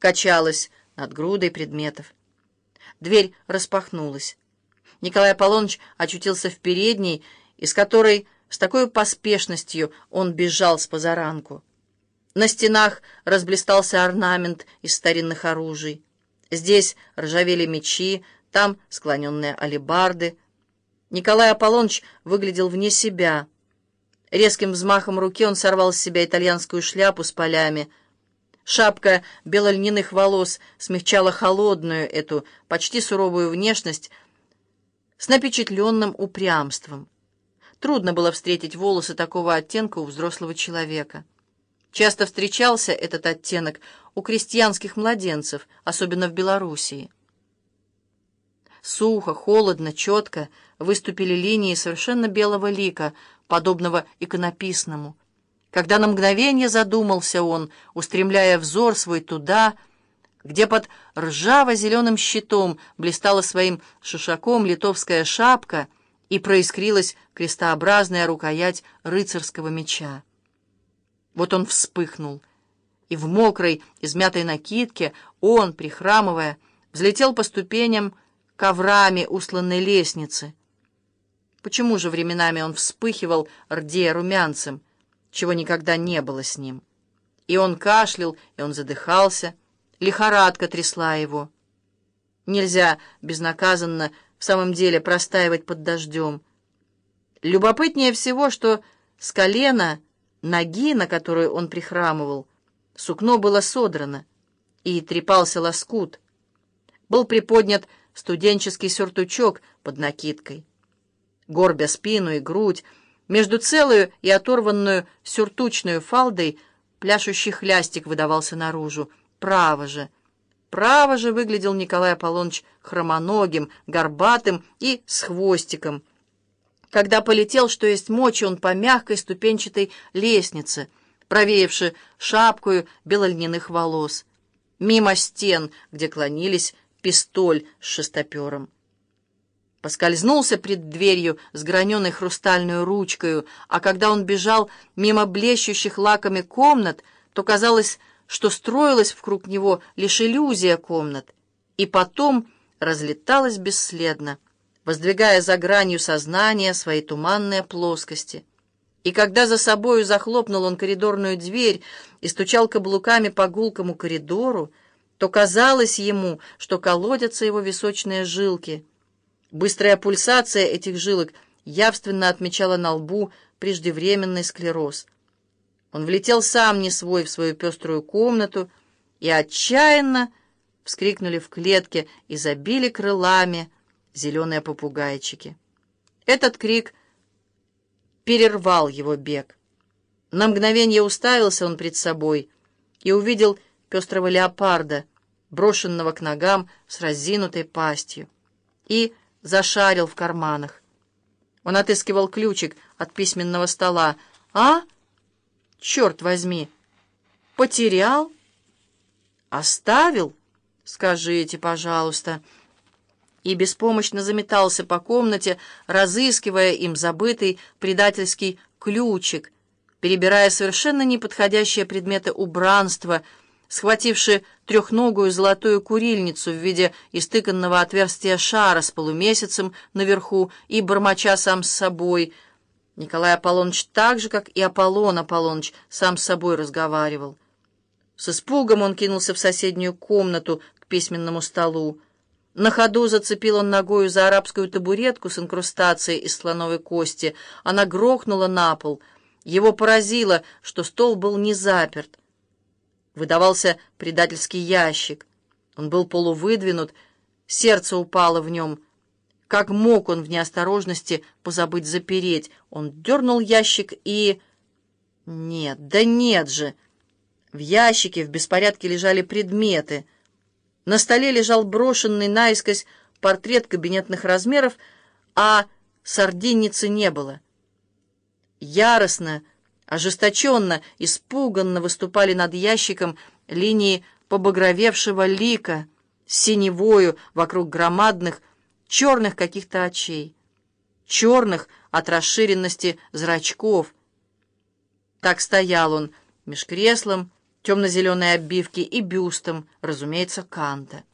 качалась над грудой предметов. Дверь распахнулась. Николай Аполлоныч очутился в передней, из которой с такой поспешностью он бежал с позаранку. На стенах разблистался орнамент из старинных оружий. Здесь ржавели мечи, там склоненные алебарды. Николай Аполлоныч выглядел вне себя. Резким взмахом руки он сорвал с себя итальянскую шляпу с полями. Шапка белольняных волос смягчала холодную эту, почти суровую внешность с напечатленным упрямством. Трудно было встретить волосы такого оттенка у взрослого человека. Часто встречался этот оттенок у крестьянских младенцев, особенно в Белоруссии. Сухо, холодно, четко выступили линии совершенно белого лика, подобного иконописному. Когда на мгновение задумался он, устремляя взор свой туда, где под ржаво-зеленым щитом блистала своим шишаком литовская шапка и проискрилась крестообразная рукоять рыцарского меча. Вот он вспыхнул, и в мокрой, измятой накидке он, прихрамывая, взлетел по ступеням коврами усланной лестницы. Почему же временами он вспыхивал, рдея румянцем, чего никогда не было с ним? И он кашлял, и он задыхался, лихорадка трясла его. Нельзя безнаказанно в самом деле простаивать под дождем. Любопытнее всего, что с колена ноги, на которую он прихрамывал, сукно было содрано, и трепался лоскут. Был приподнят студенческий сюртучок под накидкой. Горбя спину и грудь, между целую и оторванную сюртучную фалдой пляшущий хлястик выдавался наружу. Право же! Право же выглядел Николай Аполлоныч хромоногим, горбатым и с хвостиком — когда полетел, что есть мочи, он по мягкой ступенчатой лестнице, провеявши шапкою белольняных волос, мимо стен, где клонились пистоль с шестопером. Поскользнулся пред дверью с граненой хрустальную ручкою, а когда он бежал мимо блещущих лаками комнат, то казалось, что строилась вокруг него лишь иллюзия комнат, и потом разлеталась бесследно воздвигая за гранью сознания свои туманные плоскости. И когда за собою захлопнул он коридорную дверь и стучал каблуками по гулкому коридору, то казалось ему, что колодятся его височные жилки. Быстрая пульсация этих жилок явственно отмечала на лбу преждевременный склероз. Он влетел сам не свой в свою пеструю комнату и отчаянно вскрикнули в клетке и забили крылами, зеленые попугайчики. Этот крик перервал его бег. На мгновение уставился он пред собой и увидел пестрого леопарда, брошенного к ногам с разинутой пастью, и зашарил в карманах. Он отыскивал ключик от письменного стола. «А? Черт возьми! Потерял? Оставил? Скажите, пожалуйста» и беспомощно заметался по комнате, разыскивая им забытый предательский ключик, перебирая совершенно неподходящие предметы убранства, схвативши трехногую золотую курильницу в виде истыканного отверстия шара с полумесяцем наверху и бормоча сам с собой. Николай Аполлоныч так же, как и Аполлон Аполлоныч, сам с собой разговаривал. С испугом он кинулся в соседнюю комнату к письменному столу. На ходу зацепил он ногою за арабскую табуретку с инкрустацией из слоновой кости. Она грохнула на пол. Его поразило, что стол был не заперт. Выдавался предательский ящик. Он был полувыдвинут, сердце упало в нем. Как мог он в неосторожности позабыть запереть? Он дернул ящик и... Нет, да нет же! В ящике в беспорядке лежали предметы — на столе лежал брошенный наискось портрет кабинетных размеров, а сардинницы не было. Яростно, ожесточенно, испуганно выступали над ящиком линии побагровевшего лика синевою вокруг громадных черных каких-то очей, черных от расширенности зрачков. Так стоял он меж креслом темно-зеленой обивки и бюстом, разумеется, Канта.